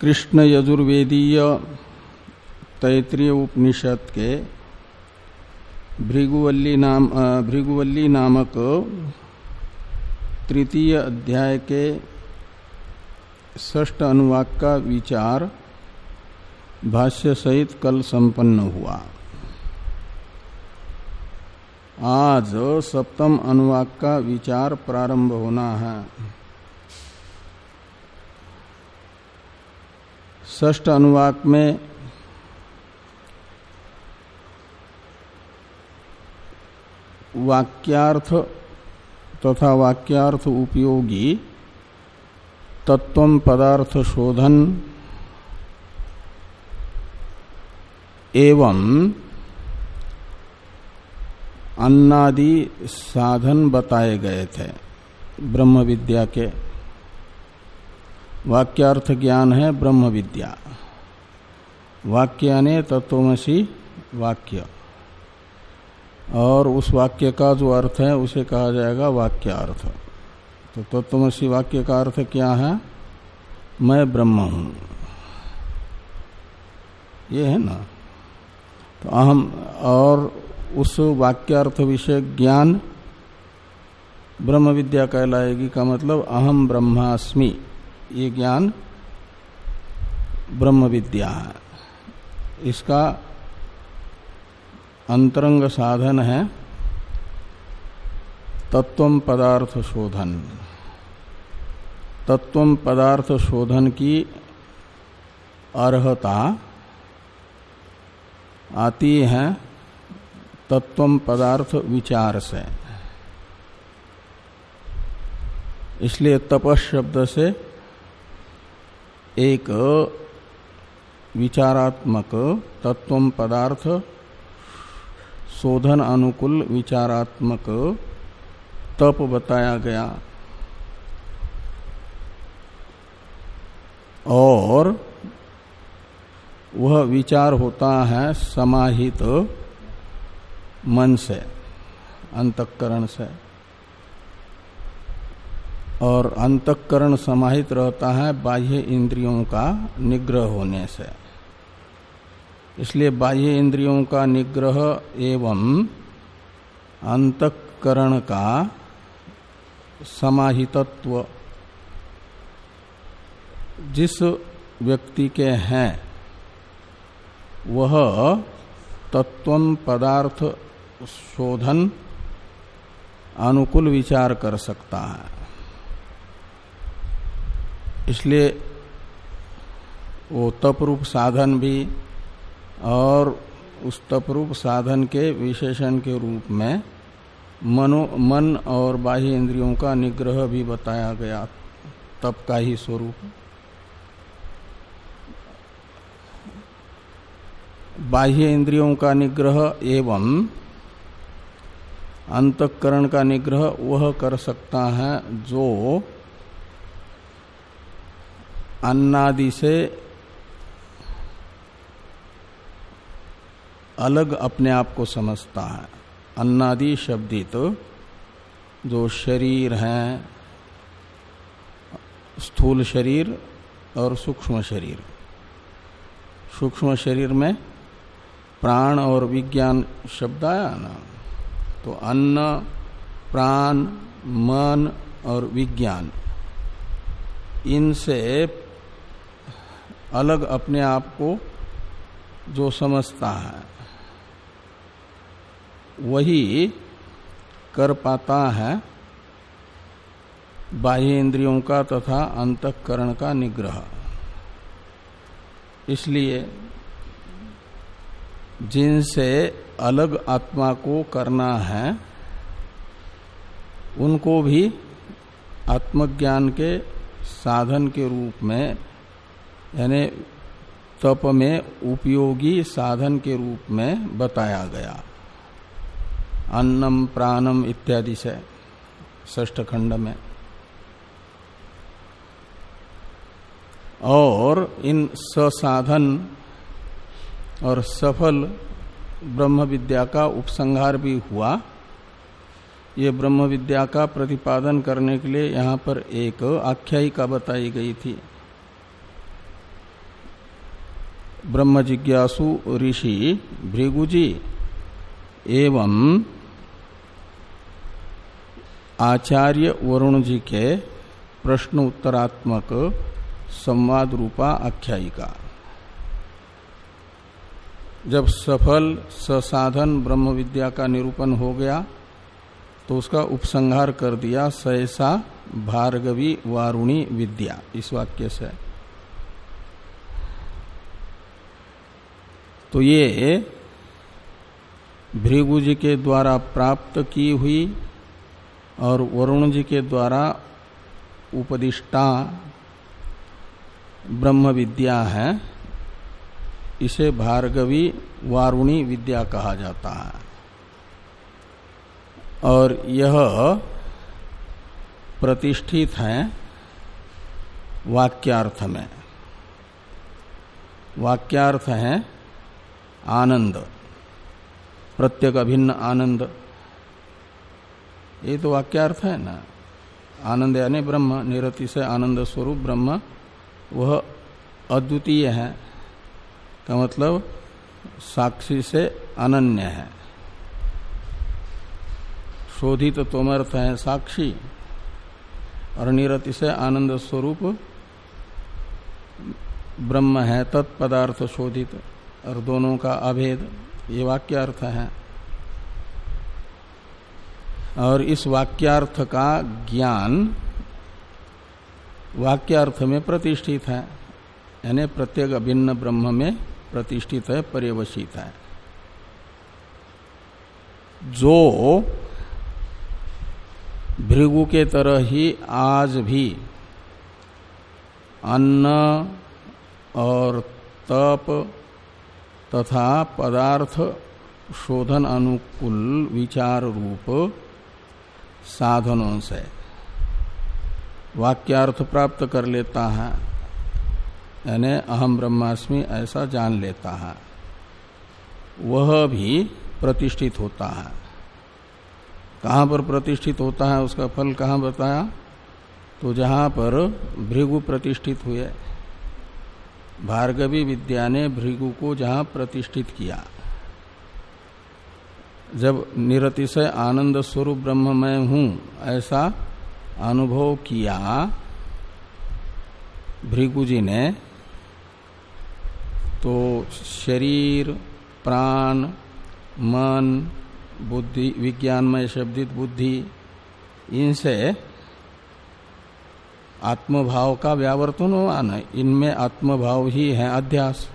कृष्ण यजुर्वेदीय तैतृय उपनिषद के भृगुवल्ली नाम भृगुवल्ली नामक तृतीय अध्याय के ष्ट अनुवाक का विचार भाष्य सहित कल संपन्न हुआ। आज सप्तम अनुवाक का विचार प्रारंभ होना है। ष्ट अनुवाक में वाक्यार्थ तथा वाक्यार्थ उपयोगी तत्व पदार्थ शोधन एवं अन्नादि साधन बताए गए थे ब्रह्म विद्या के। वाक्यार्थ ज्ञान है ब्रह्म विद्या वाक्य ने तत्वमसी वाक्य। और उस वाक्य का जो अर्थ है, उसे कहा जाएगा वाक्य अर्थ तो तत्वमसी वाक्य का अर्थ क्या है? मैं ब्रह्म हूँ। ये है ना? तो अहम और उस वाक्यार्थ विषय ज्ञान ब्रह्म विद्या कहलाएगी का मतलब अहम ब्रह्मास्मि। ये ज्ञान ब्रह्म विद्या है। इसका अंतरंग साधन है तत्व पदार्थ शोधन। तत्व पदार्थ शोधन की अर्हता आती है तत्व पदार्थ विचार से। इसलिए तपस शब्द से एक विचारात्मक तत्व पदार्थ, शोधन अनुकूल विचारात्मक तप बताया गया। और वह विचार होता है समाहित मन से, अंतकरण से। और अंतकरण समाहित रहता है बाह्य इंद्रियों का निग्रह होने से। इसलिए बाह्य इंद्रियों का निग्रह एवं अंतकरण का समाहितत्व, जिस व्यक्ति के हैं, वह तत्व पदार्थ शोधन अनुकूल विचार कर सकता है। इसलिए वो तपरूप साधन भी और उस तपरूप साधन के विशेषण के रूप में मनो, मन और बाह्य इंद्रियों का निग्रह भी बताया गया, तप का ही स्वरूप। बाह्य इंद्रियों का निग्रह एवं अंतकरण का निग्रह वह कर सकता है जो अन्नादि से अलग अपने आप को समझता है। अन्नादि शब्दित तो जो शरीर है, स्थूल शरीर और सूक्ष्म शरीर। सूक्ष्म शरीर में प्राण और विज्ञान शब्द आया ना? तो अन्न, प्राण, मन और विज्ञान, इनसे अलग अपने आप को जो समझता है, वही कर पाता है बाह्य इंद्रियों का तथा अंतकरण का निग्रह। इसलिए जिनसे अलग आत्मा को करना है, उनको भी आत्मज्ञान के साधन के रूप में यानी तप में उपयोगी साधन के रूप में बताया गया। अन्नम प्राणम इत्यादि से ष्ठ खंड में। और इन ससाधन और सफल ब्रह्म विद्या का उपसंहार भी हुआ। ये ब्रह्म विद्या का प्रतिपादन करने के लिए यहाँ पर एक आख्यायिका बताई गई थी। ब्रह्म जिज्ञासु ऋषि भृगुजी एवं आचार्य वरुण जी के प्रश्न उत्तरात्मक संवाद रूपा आख्यायिका। जब सफल ससाधन ब्रह्म विद्या का निरूपण हो गया तो उसका उपसंहार कर दिया सहसा भार्गवी वारुणी विद्या। इस वाक्य से तो ये भृगु जी के द्वारा प्राप्त की हुई और वरुण जी के द्वारा उपदिष्टा ब्रह्म विद्या है, इसे भार्गवी वारुणी विद्या कहा जाता है। और यह प्रतिष्ठित है वाक्यार्थ में। वाक्यार्थ है आनंद। प्रत्येक अभिन्न आनंद। ये तो वाक्यार्थ है ना? आनंद यानी ब्रह्म, निरति से आनंद स्वरूप ब्रह्म, वह अद्वितीय है। का मतलब साक्षी से अनन्य है। शोधित तोमर्थ है साक्षी, और निरति से आनंद स्वरूप ब्रह्म है, तत्पदार्थ शोधित। और दोनों का अभेद, ये वाक्यार्थ है। और इस वाक्यार्थ का ज्ञान वाक्यार्थ में प्रतिष्ठित है, यानी प्रत्येक अभिन्न ब्रह्म में प्रतिष्ठित है, पर्यवसित है। जो भृगु के तरह ही आज भी अन्न और तप तथा पदार्थ शोधन अनुकूल विचार रूप साधनों से। वाक्यार्थ प्राप्त कर लेता है। यानी अहम ब्रह्मास्मि ऐसा जान लेता है। वह भी प्रतिष्ठित होता है। कहाँ पर प्रतिष्ठित होता है उसका फल कहाँ बताया? तो जहाँ पर भृगु प्रतिष्ठित हुए। भार्गवी विद्या ने भृगु को जहाँ प्रतिष्ठित किया, जब निरतिशय आनंद स्वरूप ब्रह्म मैं हूँ, ऐसा अनुभव किया भृगु जी ने तो शरीर, प्राण, मन, बुद्धि, विज्ञानमय, शब्दित बुद्धि, इनसे आत्मभाव का व्यावर्तन हुआ न, इनमें आत्मभाव ही है अध्यास।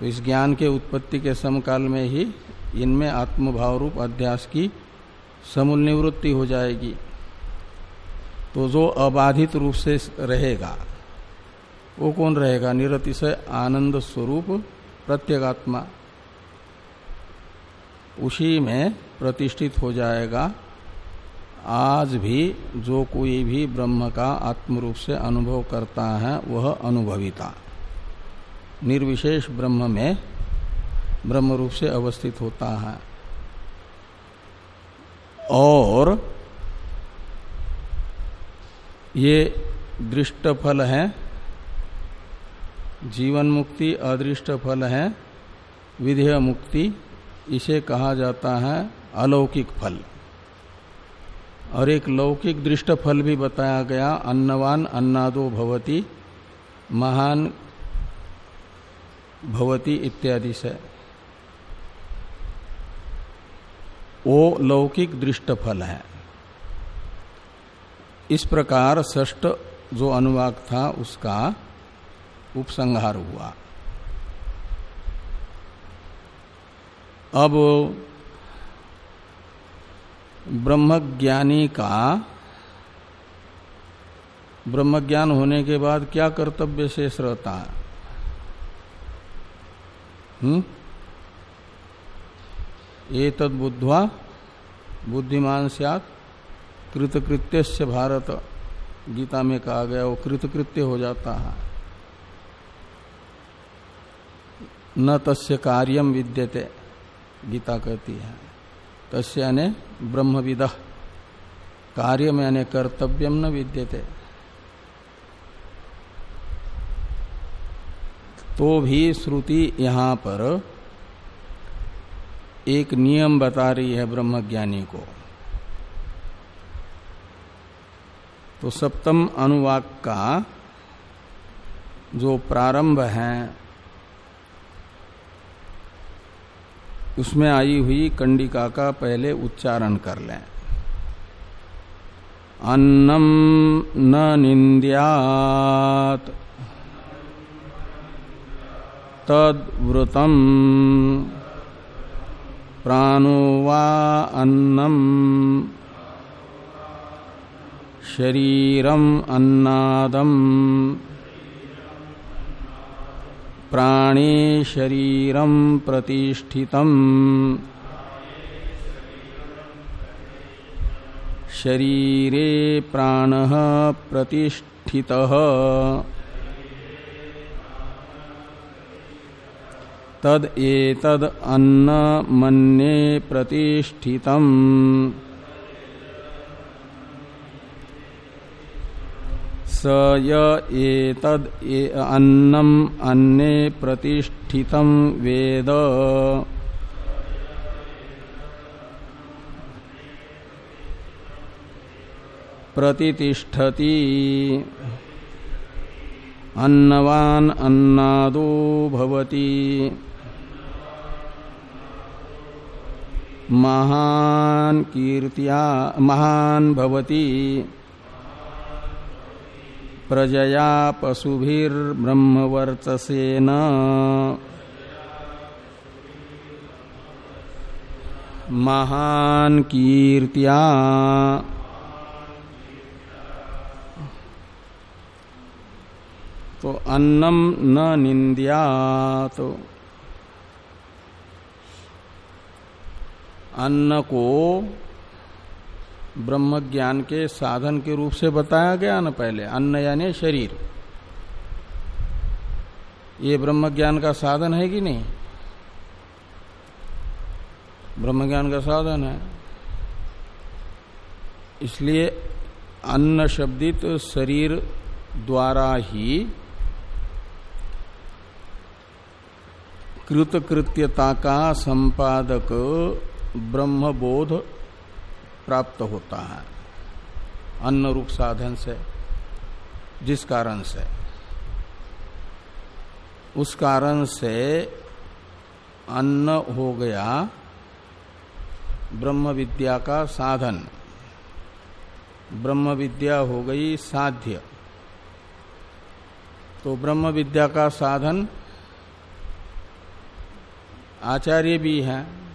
तो इस ज्ञान के उत्पत्ति के समकाल में ही इनमें आत्मभाव रूप अध्यास की समूल निवृत्ति हो जाएगी। तो जो अबाधित रूप से रहेगा, वो कौन रहेगा? निरतिशय आनंद स्वरूप प्रत्येगात्मा। उसी में प्रतिष्ठित हो जाएगा आज भी जो कोई भी ब्रह्म का आत्म रूप से अनुभव करता है, वह अनुभविता। निर्विशेष ब्रह्म में ब्रह्म रूप से अवस्थित होता है। और ये दृष्ट फल है, जीवन मुक्ति, अदृष्ट फल है, विधेय मुक्ति, इसे कहा जाता है अलौकिक फल। और एक लौकिक दृष्ट फल भी बताया गया, अन्नवान अन्नादो भवती, महान भवती इत्यादि से। वो लौकिक दृष्ट फल है। इस प्रकार ष्ट जो अनुवाक था, उसका उपसंहार हुआ। अब ब्रह्मज्ञानी का ब्रह्मज्ञान होने के बाद क्या कर्तव्य शेष रहता है? हम्म? ये तद बुद्धवा बुद्धिमान सियात कृतकृत्य भारत, गीता में कहा गया, वो कृतकृत्य हो जाता है। न तस्य कार्यम विद्यते, गीता कहती है। तस्य यानी ब्रह्मविद। कार्य में यानी कर्तव्यम न विद्यते। तो भी श्रुति यहाँ पर एक नियम बता रही है ब्रह्मज्ञानी को। तो सप्तम अनुवाक का जो प्रारंभ है उसमें आई हुई कंडिका का पहले उच्चारण कर लें। अन्नम न निंद्यात तद्व्रतम प्राणो वा अन्नम, शरीरम अन्नादम। प्राणे शरीरम प्रतिष्ठितम्। शरीरे प्राण प्रतिष्ठितः। तद एतद अन्न मन्ये प्रतिष्ठितम्। स य अन्नम अन्ने प्रतिष्ठितम वेद। प्रतिष्ठति अन्नवान अन्नादो भवति। महान महान भवति। प्रजया पशुभिर्ब्रह्मवर्चसेन। महान कीर्तिया। तो अन्नम न निंदिया तो अन्न को ब्रह्म ज्ञान के साधन के रूप से बताया गया ना पहले, अन्न यानी शरीर। ये ब्रह्म ज्ञान का साधन है कि नहीं? ब्रह्म ज्ञान का साधन है। इसलिए अन्न शब्दित शरीर द्वारा ही कृतकृत्यता का संपादक ब्रह्मबोध प्राप्त होता है। अन्न रूप साधन से, जिस कारण से। उस कारण से अन्न हो गया ब्रह्म विद्या का साधन। ब्रह्म विद्या हो गई साध्य। तो ब्रह्म विद्या का साधन आचार्य भी हैं।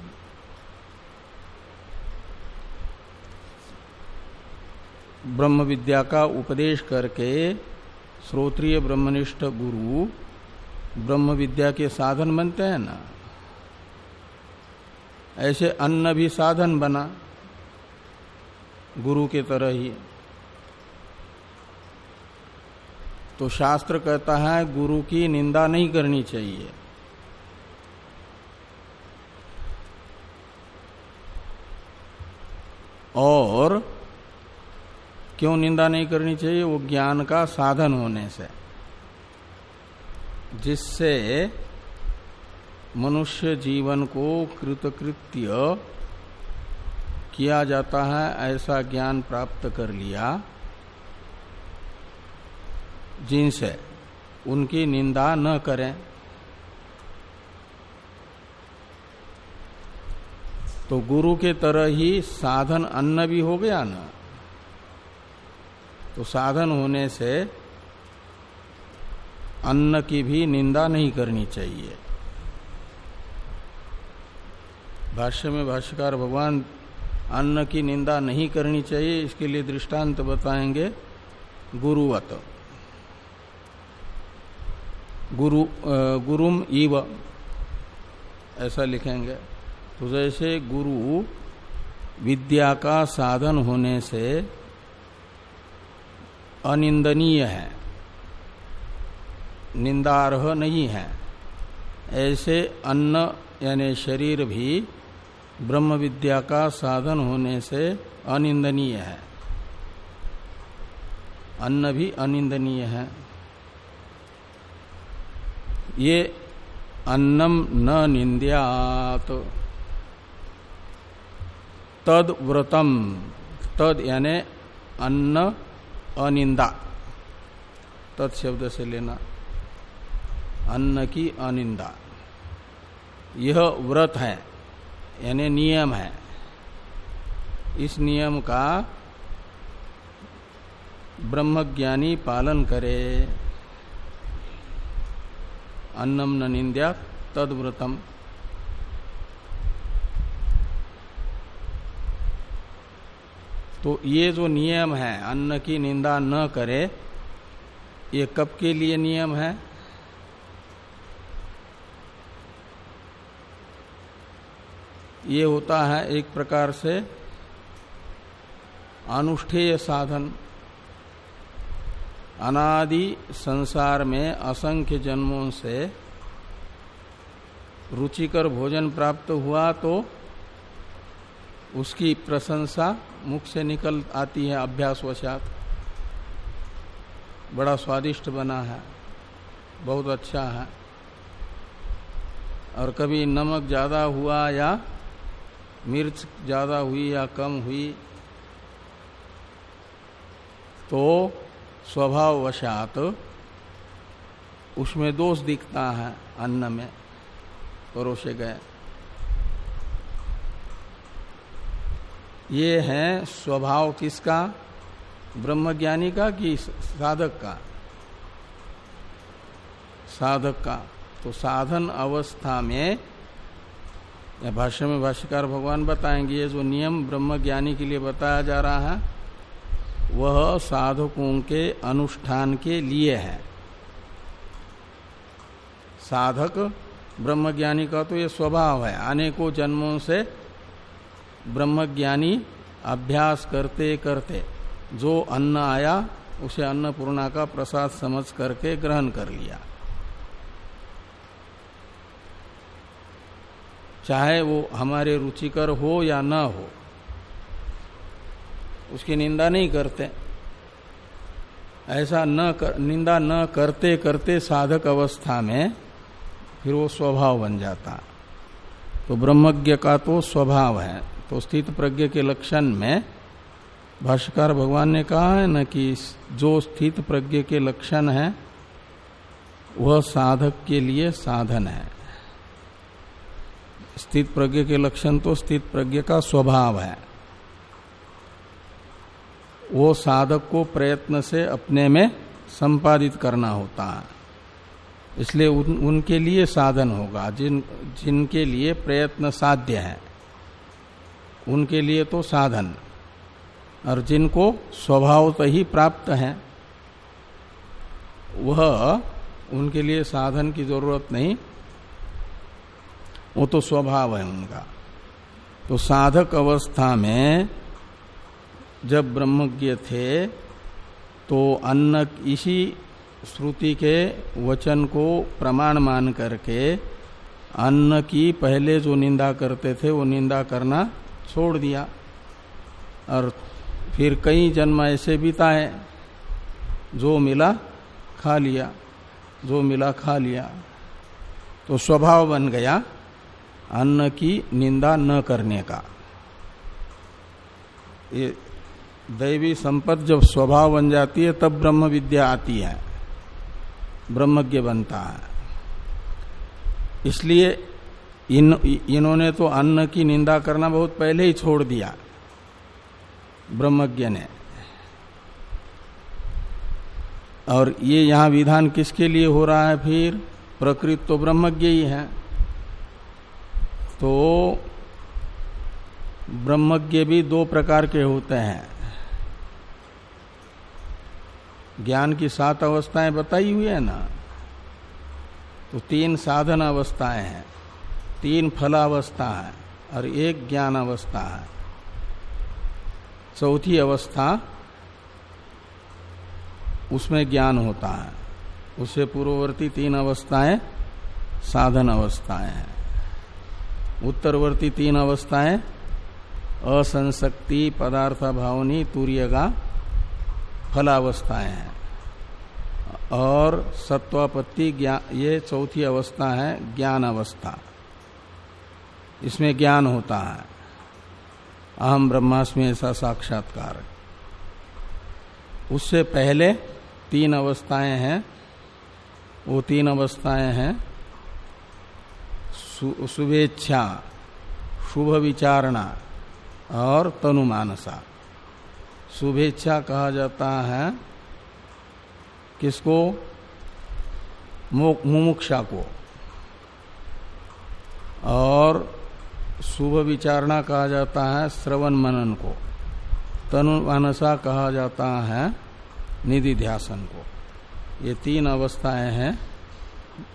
ब्रह्म विद्या का उपदेश करके श्रोत्रिय ब्रह्मनिष्ठ गुरु ब्रह्म विद्या के साधन बनते हैं ना? ऐसे अन्न भी साधन बना गुरु के तरह ही। तो शास्त्र कहता है, गुरु की निंदा नहीं करनी चाहिए। और क्यों निंदा नहीं करनी चाहिए? वो ज्ञान का साधन होने से। जिससे मनुष्य जीवन को कृतकृत्य किया जाता है, ऐसा ज्ञान प्राप्त कर लिया। जिनसे उनकी निंदा न करें। तो गुरु के तरह ही साधन अन्न भी हो गया ना? तो साधन होने से अन्न की भी निंदा नहीं करनी चाहिए। भाष्य में भाष्यकार भगवान अन्न की निंदा नहीं करनी चाहिए, इसके लिए दृष्टांत बताएँगे गुरुवत। गुरु गुरुम ईव ऐसा लिखेंगे। तो जैसे गुरु विद्या का साधन होने से अनिंदनीय है। निंदारह नहीं है। ऐसे अन्न, यानी शरीर भी ब्रह्म विद्या का साधन होने से अनिंदनीय है। अन्न भी अनिंदनीय है। ये अन्नम न निंद्यात। तद व्रतम तद यानी अन्न अनिंदा। तत्शब्द से लेना। अन्न की अनिंदा। यह व्रत है, यानी नियम है। इस नियम का ब्रह्मज्ञानी पालन करे। अन्नम न निंद्या, तदव्रतम। तो ये जो नियम है, अन्न की निंदा न करे, ये कब के लिए नियम है? ये होता है एक प्रकार से अनुष्ठेय साधन। अनादि संसार में असंख्य जन्मों से रुचिकर भोजन प्राप्त हुआ तो उसकी प्रशंसा मुख से निकल आती है अभ्यास वशात बड़ा स्वादिष्ट बना है, बहुत अच्छा है। और कभी नमक ज़्यादा हुआ या मिर्च ज़्यादा हुई या कम हुई तो स्वभाववशात उसमें दोष दिखता है अन्न में, परोसे गए। ये है स्वभाव किसका? ब्रह्मज्ञानी का कि साधक का? साधक का। तो साधन अवस्था में, या भाष्य में भाष्यकार भगवान बताएँगे, ये जो नियम ब्रह्मज्ञानी के लिए बताया जा रहा है, वह साधकों के अनुष्ठान के लिए है। साधक ब्रह्मज्ञानी का तो ये स्वभाव है। अनेकों जन्मों से ब्रह्मज्ञानी अभ्यास करते करते जो अन्न आया उसे अन्नपूर्णा का प्रसाद समझ करके ग्रहण कर लिया। चाहे वो हमारे रुचिकर हो या न हो उसकी निंदा नहीं करते। ऐसा न कर, निंदा न करते करते साधक अवस्था में फिर वो स्वभाव बन जाता। तो ब्रह्मज्ञ का तो स्वभाव है। तो स्थित प्रज्ञ के लक्षण में भाष्यकार भगवान ने कहा है ना कि जो स्थित प्रज्ञ के लक्षण है वह साधक के लिए साधन है। स्थित प्रज्ञ के लक्षण तो स्थित प्रज्ञ का स्वभाव है। वो साधक को प्रयत्न से अपने में संपादित करना होता है। इसलिए उन, उनके लिए साधन होगा जिन जिनके लिए प्रयत्न साध्य है। उनके लिए तो साधन। और जिनको स्वभावत ही प्राप्त है, वह उनके लिए साधन की ज़रूरत नहीं। वो तो स्वभाव है उनका। तो साधक अवस्था में जब ब्रह्मज्ञ थे तो अन्न इसी श्रुति के वचन को प्रमाण मान करके, अन्न की पहले जो निंदा करते थे, वो निंदा करना छोड़ दिया और फिर कई जन्म ऐसे बिताए, जो मिला खा लिया, जो मिला खा लिया। तो स्वभाव बन गया अन्न की निंदा न करने का। ये दैवी संपत्ति जब स्वभाव बन जाती है, तब ब्रह्म विद्या आती है, ब्रह्मज्ञ बनता है। इसलिए इन, इन्होंने तो अन्न की निंदा करना बहुत पहले ही छोड़ दिया, ब्रह्मज्ञ ने। और ये यहाँ विधान किसके लिए हो रहा है फिर? प्रकृत तो ब्रह्मज्ञ ही है। तो ब्रह्मज्ञ भी दो प्रकार के होते हैं। ज्ञान की सात अवस्थाएँ बताई हुई है ना? तो तीन साधन अवस्थाएँ हैं। तीन फलावस्था है और एक ज्ञान अवस्था है। चौथी अवस्था उसमें ज्ञान होता है। उससे पूर्ववर्ती तीन अवस्थाएँ, साधन अवस्थाएँ हैं। उत्तरवर्ती तीन अवस्थाएँ असंशक्ति पदार्थ भावनी तूर्य का फलावस्थाएँ हैं। और सत्वापत्ति ये चौथी अवस्था है ज्ञान अवस्था इसमें ज्ञान होता है। अहम ब्रह्मास्मि ऐसा साक्षात्कार। उससे पहले तीन अवस्थाएँ हैं। वो तीन अवस्थाएँ हैं। शुभेच्छा, शुभ विचारणा और तनुमानसा शुभेच्छा कहा जाता है किसको? मुमुक्षा को। और शुभ विचारणा कहा जाता है श्रवण मनन को। तनुमानसा कहा जाता है निधि ध्यासन को। ये तीन अवस्थाएँ हैं,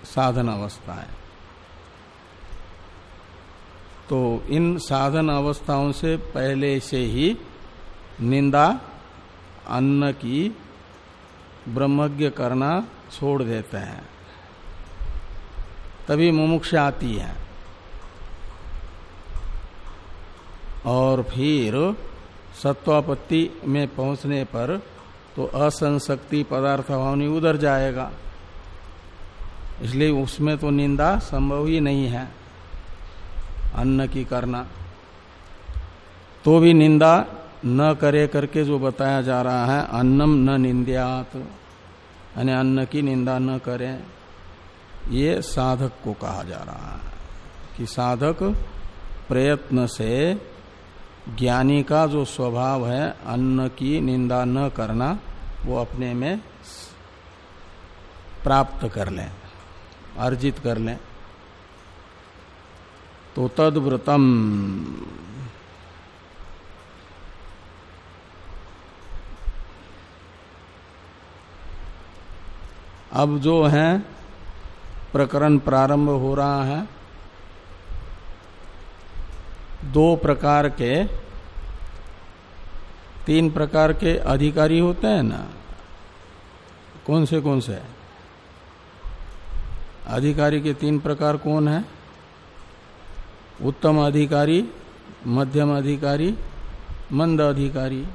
साधन अवस्थाएँ। तो इन साधन अवस्थाओं से पहले से ही निंदा, अन्न की ब्रह्मज्ञ करना छोड़ देते हैं। तभी मुमुक्ष आती है। और फिर सत्वापत्ति में पहुँचने पर तो असंशक्ति पदार्थ भावनी उधर जाएगा। इसलिए उसमें तो निंदा संभव ही नहीं है, अन्न की करना। तो भी निंदा न करे करके जो बताया जा रहा है, अन्नम न निंद्यात, यानी अन्न की निंदा न करें, ये साधक को कहा जा रहा है कि साधक प्रयत्न से ज्ञानी का जो स्वभाव है, अन्न की निंदा न करना, वो अपने में प्राप्त कर लें, अर्जित कर लें। तो तदव्रतम अब जो है, प्रकरण प्रारंभ हो रहा है। दो प्रकार के, तीन प्रकार के अधिकारी होते हैं ना? कौन से कौन से? अधिकारी के तीन प्रकार कौन है? उत्तम अधिकारी, मध्यम अधिकारी, मंद अधिकारी।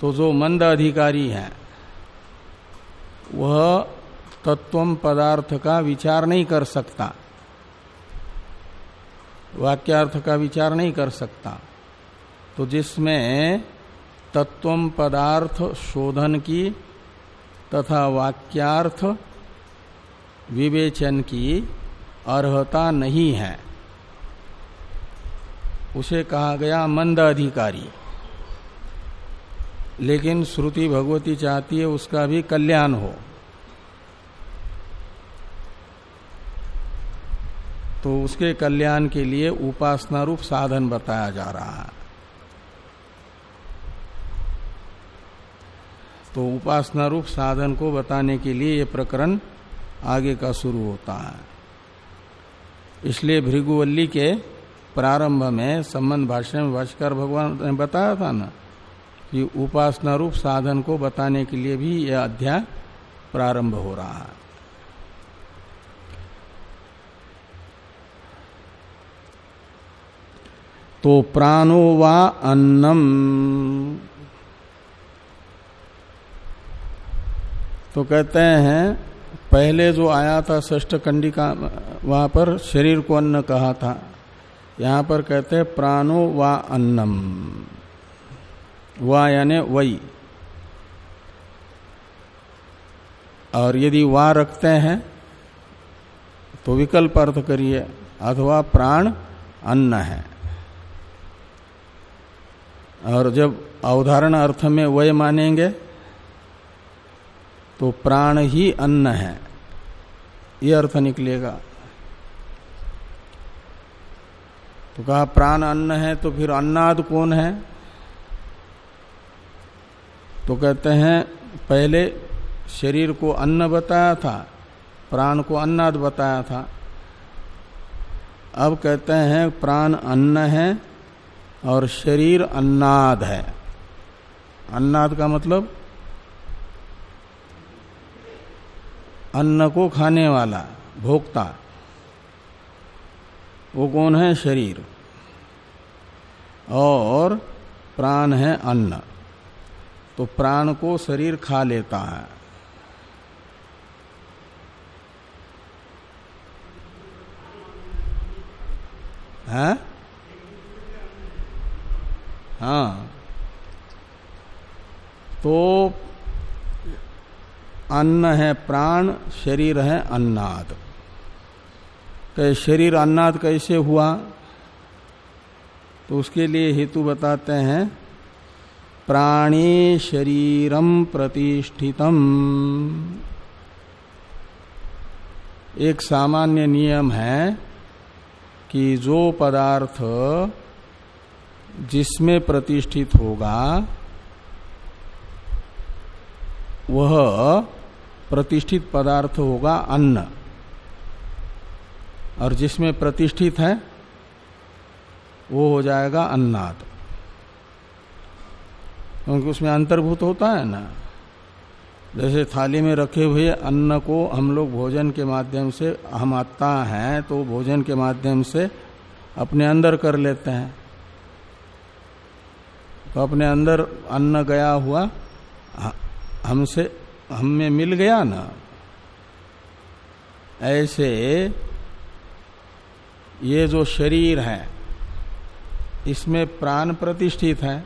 तो जो मंद अधिकारी है, वह तत्वम पदार्थ का विचार नहीं कर सकता। वाक्यार्थ का विचार नहीं कर सकता। तो जिसमें तत्व पदार्थ शोधन की तथा वाक्यार्थ विवेचन की अर्हता नहीं है, उसे कहा गया मंद अधिकारी। लेकिन श्रुति भगवती चाहती है उसका भी कल्याण हो। तो उसके कल्याण के लिए उपासना रूप साधन बताया जा रहा है। तो उपासना रूप साधन को बताने के लिए ये प्रकरण आगे का शुरू होता है। इसलिए भृगुवल्ली के प्रारंभ में संबंध भाषण में भाष्कर भगवान ने बताया था ना कि उपासना रूप साधन को बताने के लिए भी यह अध्याय प्रारंभ हो रहा है। तो प्राणो वा अन्नम। तो कहते हैं, पहले जो आया था ष्ट कंडिका, वहाँ पर शरीर को अन्न कहा था। यहाँ पर कहते हैं, प्राणो वा अन्नम। वा यानी वही और यदि वा रखते हैं तो विकल्प अर्थ करिए, अथवा प्राण अन्न है। और जब अवधारण अर्थ में वय मानेंगे तो प्राण ही अन्न है। ये अर्थ निकलेगा। तो कहा, प्राण अन्न है तो फिर अन्नाद कौन है? तो कहते हैं, पहले शरीर को अन्न बताया था, प्राण को अन्नाद बताया था। अब कहते हैं, प्राण अन्न है और शरीर अन्नाद है। अन्नाद का मतलब अन्न को खाने वाला, भोक्ता। वो कौन है? शरीर। और प्राण है अन्न। तो प्राण को शरीर खा लेता है। है? हाँ। तो अन्न है प्राण, शरीर है अन्नाद। कहे, शरीर अन्नाद कैसे हुआ? तो उसके लिए हेतु बताते हैं, प्राणी शरीरम प्रतिष्ठितम। एक सामान्य नियम है कि जो पदार्थ जिसमें प्रतिष्ठित होगा, वह प्रतिष्ठित पदार्थ होगा अन्न। और जिसमें प्रतिष्ठित है, वो हो जाएगा अन्नाद। क्योंकि उसमें अंतर्भूत होता है ना। जैसे थाली में रखे हुए अन्न को हम लोग भोजन के माध्यम से हम आता हैं तो भोजन के माध्यम से अपने अंदर कर लेते हैं। तो अपने अंदर अन्न गया हुआ हमसे हम में मिल गया ना। ऐसे ये जो शरीर है, इसमें प्राण प्रतिष्ठित है।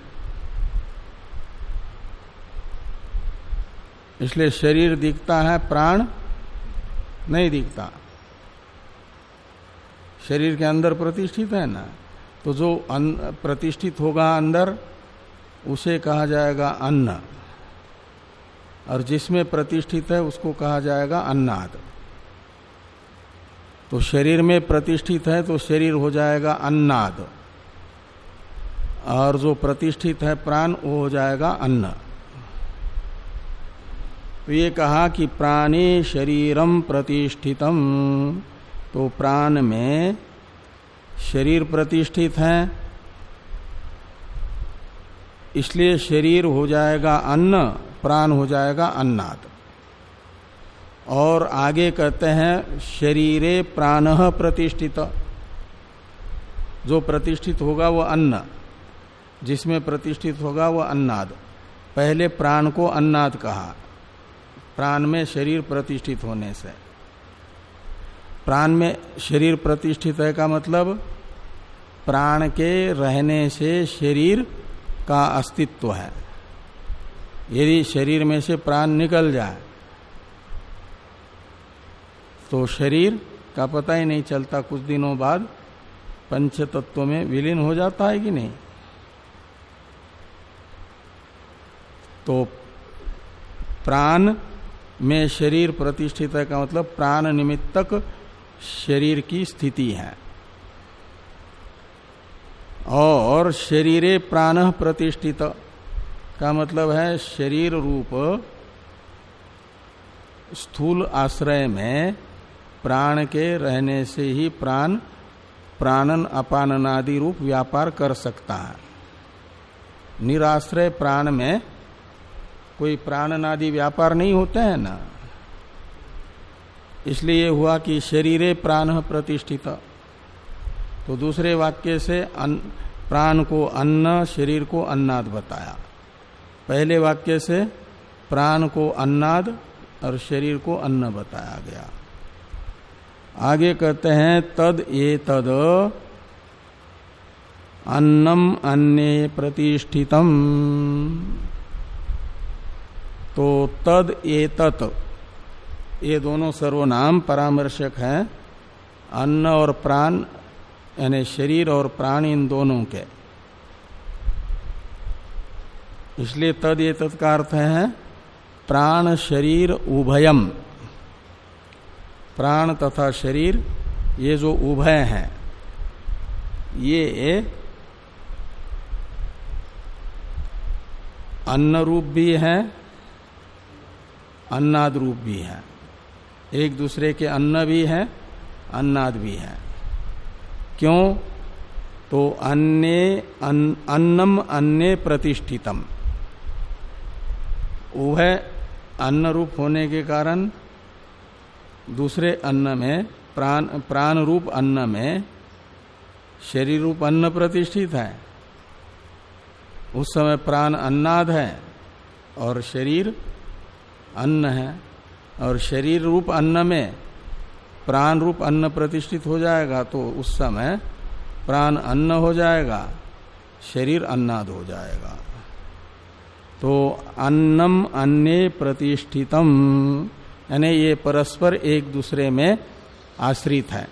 इसलिए शरीर दिखता है, प्राण नहीं दिखता। शरीर के अंदर प्रतिष्ठित है ना। तो जो प्रतिष्ठित होगा अंदर उसे कहा जाएगा अन्न। और जिसमें प्रतिष्ठित है, उसको कहा जाएगा अन्नाद। तो शरीर में प्रतिष्ठित है तो शरीर हो जाएगा अन्नाद। और जो प्रतिष्ठित है प्राण, वो हो जाएगा अन्न। तो ये कहा कि प्राणी शरीरम प्रतिष्ठितम। तो प्राण में शरीर प्रतिष्ठित है इसलिए शरीर हो जाएगा अन्न, प्राण हो जाएगा अन्नाद। और आगे कहते हैं, शरीरे प्राण प्रतिष्ठित। जो प्रतिष्ठित होगा वो अन्न, जिसमें प्रतिष्ठित होगा वह अन्नाद। पहले प्राण को अन्नाद कहा, प्राण में शरीर प्रतिष्ठित होने से। प्राण में शरीर प्रतिष्ठित है का मतलब प्राण के रहने से शरीर का अस्तित्व है। यदि शरीर में से प्राण निकल जाए तो शरीर का पता ही नहीं चलता कुछ दिनों बाद पंच तत्व में विलीन हो जाता है कि नहीं। तो प्राण में शरीर प्रतिष्ठित है का मतलब प्राण निमित्तक शरीर की स्थिति है। और शरीरे प्राण प्रतिष्ठित। का मतलब है शरीर रूप स्थूल आश्रय में प्राण के रहने से ही प्राण, प्राणन अपाननादि रूप व्यापार कर सकता है। निराश्रय प्राण में कोई प्राणनादि व्यापार नहीं होते हैं ना। इसलिए हुआ कि शरीरे प्राण प्रतिष्ठित। तो दूसरे वाक्य से प्राण को अन्न, शरीर को अन्नाद बताया। पहले वाक्य से प्राण को अन्नाद और शरीर को अन्न बताया गया। आगे कहते हैं, तद ये तद अन्नम अन्य प्रतिष्ठितम। तो तद ए तत्, ये दोनों सर्वनाम परामर्शक हैं। अन्न और प्राण यानी शरीर और प्राण इन दोनों के। इसलिए तद ये तत्का अर्थ है, प्राण शरीर उभयम। प्राण तथा शरीर, ये जो उभय है, ये अन्न रूप भी है अन्नाद रूप भी है। एक दूसरे के अन्न भी है, अन्नाद भी है। क्यों? तो अन्य अन, अन्नम अन्य प्रतिष्ठितम। वह अन्न रूप होने के कारण दूसरे अन्न में प्राण प्राण रूप अन्न में शरीर रूप अन्न प्रतिष्ठित है। उस समय प्राण अन्नाद है और शरीर अन्न है और शरीर रूप अन्न में प्राण रूप अन्न प्रतिष्ठित हो जाएगा तो उस समय प्राण अन्न हो जाएगा, शरीर अन्नाद हो जाएगा। तो अन्नम अन्य प्रतिष्ठितम, यानी ये परस्पर एक दूसरे में आश्रित है।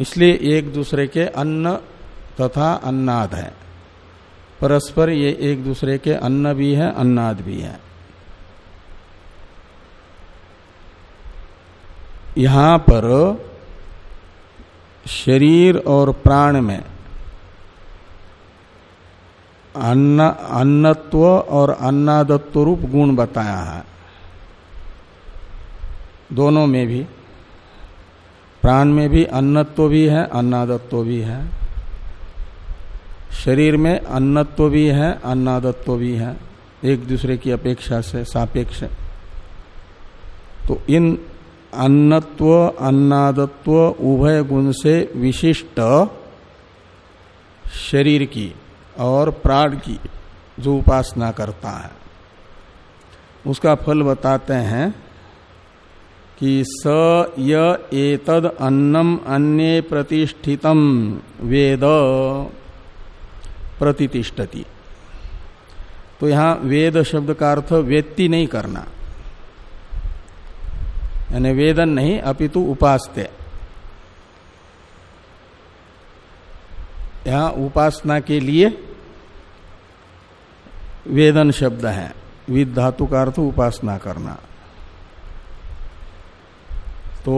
इसलिए एक दूसरे के अन्न तथा अन्नाद है। परस्पर ये एक दूसरे के अन्न भी है, अन्नाद भी है। यहाँ पर शरीर और प्राण में अन्न, अन्नत्व और अन्नादत्व रूप गुण बताया है। दोनों में भी। प्राण में भी अन्नत्व भी है, अन्नादत्व भी है। शरीर में अन्नत्व भी है, अन्नादत्व भी है। एक दूसरे की अपेक्षा से सापेक्ष। तो इन अन्नत्व, अन्नादत्व, उभय गुण से विशिष्ट शरीर की और प्राण की जो उपासना करता है। उसका फल बताते हैं कि स य एतद अन्नम अन्य प्रतिष्ठितम वेद प्रतिष्ठति तो यहाँ वेद शब्द का अर्थ वेत्ति नहीं करना। यानी वेदन नहीं, अपितु उपास्ते। यहाँ उपासना के लिए वेदन शब्द है। विद धातु का अर्थ उपासना करना। तो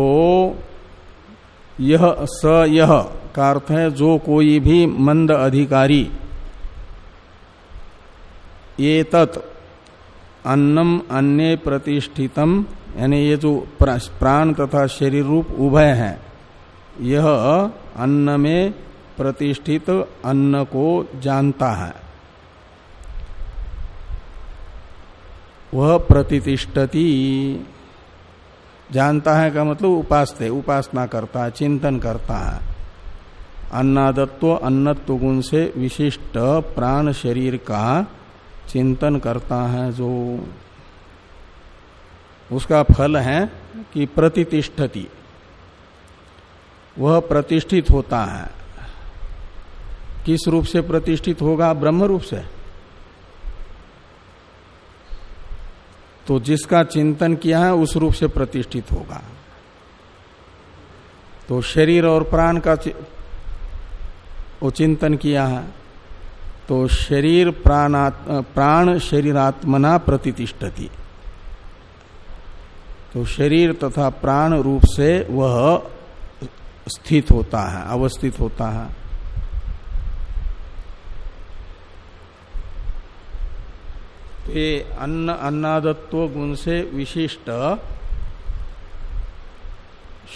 यह, स यह का अर्थ है, जो कोई भी मंद अधिकारी ये तत् अन्नम अन्य प्रतिष्ठितम यानी ये जो प्राण तथा शरीर रूप उभय है, यह अन्न में प्रतिष्ठित अन्न को जानता है। वह प्रतिष्ठती, जानता है का मतलब उपासते, उपासना करता है, चिंतन करता है। अन्नादत्व, अन्नत्व गुण से विशिष्ट प्राण शरीर का चिंतन करता है जो उसका फल है कि प्रतिष्ठति। वह प्रतिष्ठित होता है। किस रूप से प्रतिष्ठित होगा? ब्रह्म रूप से। तो जिसका चिंतन किया है, उस रूप से प्रतिष्ठित होगा। तो शरीर और प्राण का वो चिंतन किया है तो शरीर प्राण शरीरात्मना प्रतिष्ठति। तो शरीर तथा प्राण रूप से वह स्थित होता है, अवस्थित होता है। ये अन्न, अन्नादत्व गुण से विशिष्ट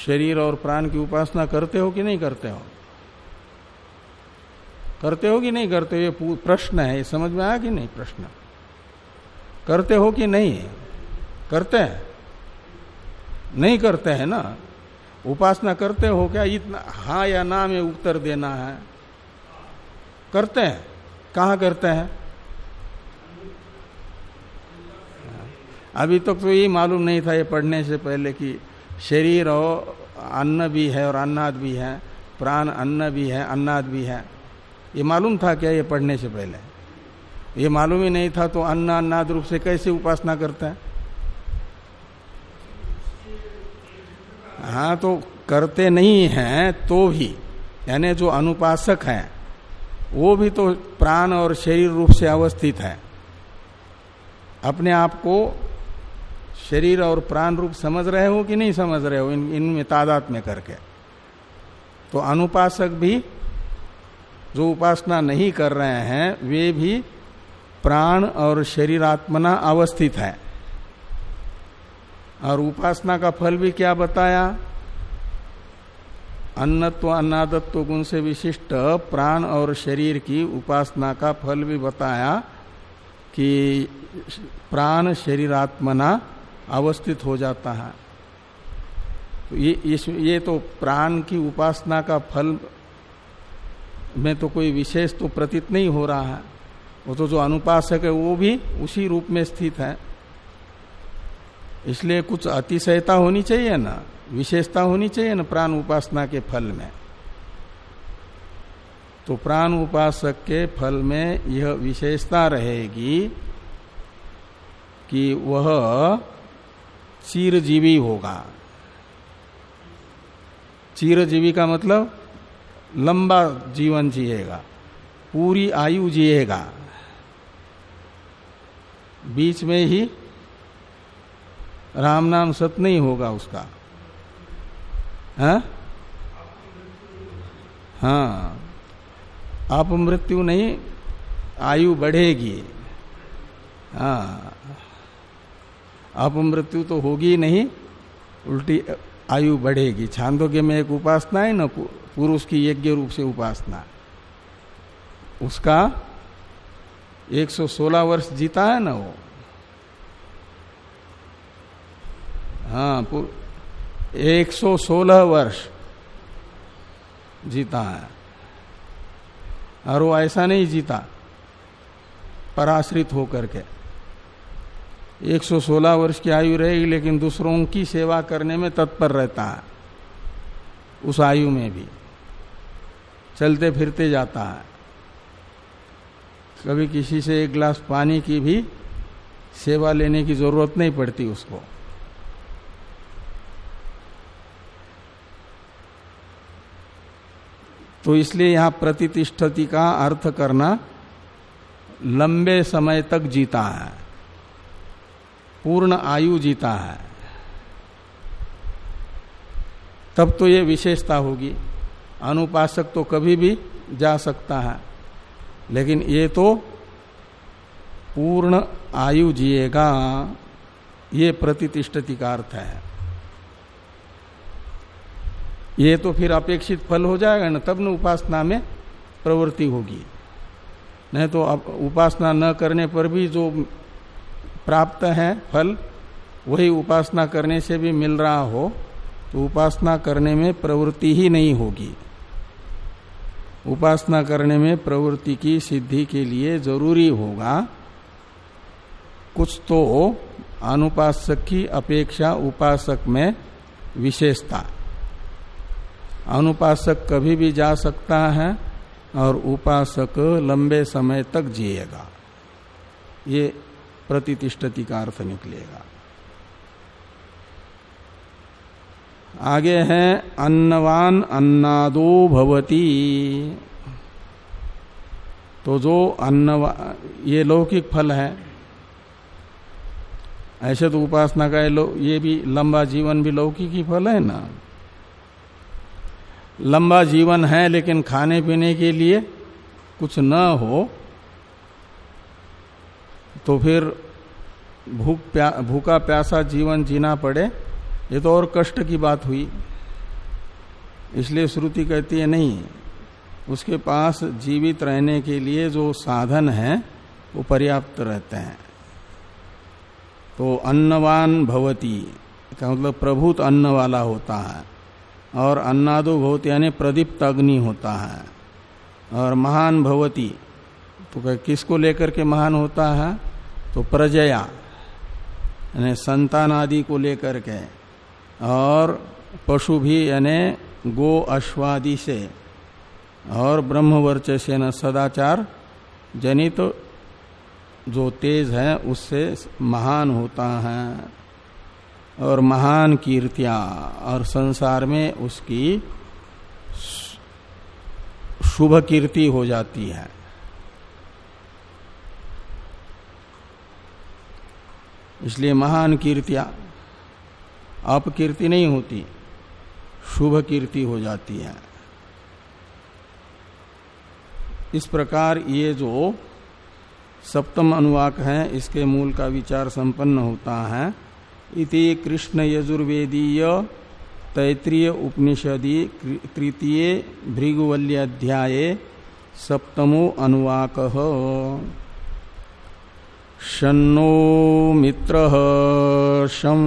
शरीर और प्राण की उपासना करते हो कि नहीं करते हो? करते हो कि नहीं करते हो? ये प्रश्न है, ये समझ में आया कि नहीं प्रश्न? करते हो कि नहीं? करते हैं। नहीं करते हैं ना? उपासना करते हो क्या? इतना हाँ या ना में उत्तर देना है। करते हैं। कहा करते हैं? अभी तक तो, ये मालूम नहीं था ये पढ़ने से पहले कि शरीर और अन्न भी है और अन्नाद भी है प्राण अन्न भी है अन्नाद भी है। ये मालूम था क्या ये पढ़ने से पहले? ये मालूम ही नहीं था तो अन्न अन्नाद रूप से कैसे उपासना करता है? हाँ तो करते नहीं हैं तो भी। यानी जो अनुपासक हैं, वो भी तो प्राण और शरीर रूप से अवस्थित है। अपने आप को शरीर और प्राण रूप समझ रहे हो कि नहीं समझ रहे हो, इन, इनमें तादात में करके? तो अनुपासक भी जो उपासना नहीं कर रहे हैं, वे भी प्राण और शरीरात्मना अवस्थित है। और उपासना का फल भी क्या बताया? अन्नत्व अन्नादत्व गुण से विशिष्ट प्राण और शरीर की उपासना का फल भी बताया कि प्राण शरीरात्मना अवस्थित हो जाता है। तो ये, इस, ये तो प्राण की उपासना का फल में तो कोई विशेष तो प्रतीत नहीं हो रहा है। वो तो जो अनुपासक है, वो भी उसी रूप में स्थित है। इसलिए कुछ अतिशयता होनी चाहिए ना, विशेषता होनी चाहिए ना प्राण उपासना के फल में। तो प्राण उपासक के फल में यह विशेषता रहेगी कि वह चीरजीवी होगा। चीरजीवी का मतलब लंबा जीवन जिएगा, पूरी आयु जिएगा। बीच में ही राम नाम सत नहीं होगा उसका। है? हाँ, हाँ। आप मृत्यु नहीं आयु बढ़ेगी। हाँ। आप मृत्यु तो होगी नहीं उल्टी आयु बढ़ेगी। छांदोग्य में एक उपासना है ना पुरुष की यज्ञ रूप से उपासना। उसका 116 वर्ष जीता है ना वो। हाँ 116 वर्ष जीता है। और वो ऐसा नहीं जीता, पराश्रित होकर के। 116 वर्ष की आयु रहेगी लेकिन दूसरों की सेवा करने में तत्पर रहता है, उस आयु में भी। चलते फिरते जाता है। कभी किसी से एक गिलास पानी की भी सेवा लेने की ज़रूरत नहीं पड़ती उसको। तो इसलिए यहाँ प्रतिष्ठति का अर्थ करना लंबे समय तक जीता है। पूर्ण आयु जीता है। तब तो ये विशेषता होगी। अनुपासक तो कभी भी जा सकता है। लेकिन ये तो पूर्ण आयु जिएगा। ये प्रतिष्ठति का अर्थ है। ये तो फिर अपेक्षित फल हो जाएगा ना, तब न उपासना में प्रवृत्ति होगी। नहीं तो अब उपासना न करने पर भी जो प्राप्त है फल, वही उपासना करने से भी मिल रहा हो तो उपासना करने में प्रवृत्ति ही नहीं होगी। उपासना करने में प्रवृत्ति की सिद्धि के लिए ज़रूरी होगा, कुछ तो अनुपासक की अपेक्षा उपासक में विशेषता। अनुपासक कभी भी जा सकता है और उपासक लंबे समय तक जिएगा। ये प्रतिष्ठति का अर्थ निकलेगा। आगे है, अन्नवान अन्नादो भवती। तो जो अन्न ये लौकिक फल है। ऐसे तो उपासना का ये भी लंबा जीवन भी लौकिक ही फल है ना। लंबा जीवन है लेकिन खाने पीने के लिए कुछ न हो तो फिर भूख प्या, भूखा प्यासा जीवन जीना पड़े। ये तो और कष्ट की बात हुई। इसलिए श्रुति कहती है नहीं उसके पास जीवित रहने के लिए जो साधन है वो पर्याप्त रहते हैं। तो अन्नवान भवती का मतलब प्रभुत अन्न वाला होता है। और अन्नादो भवती, यानी प्रदीप्त अग्नि होता है। और महान भवती तो किसको लेकर के महान होता है? तो प्रजया, यानी संतान आदि को लेकर के। और पशु भी, यानी गो अश्वादि से। और ब्रह्मवर्च से न सदाचार जनित तो जो तेज है, उससे महान होता है। और महान कीर्तियाँ और संसार में उसकी शुभ कीर्ति हो जाती है। इसलिए महान कीर्तियाँ अपकीर्ति नहीं होती, शुभ कीर्ति हो जाती है। इस प्रकार ये जो सप्तम अनुवाक है, इसके मूल का विचार संपन्न होता है। इति कृष्ण यजुर्वेदीय तैतृय उपनिषदि तृतीय भृगुवल्याध्याय सप्तमो अनुवाक। शो मित्र शं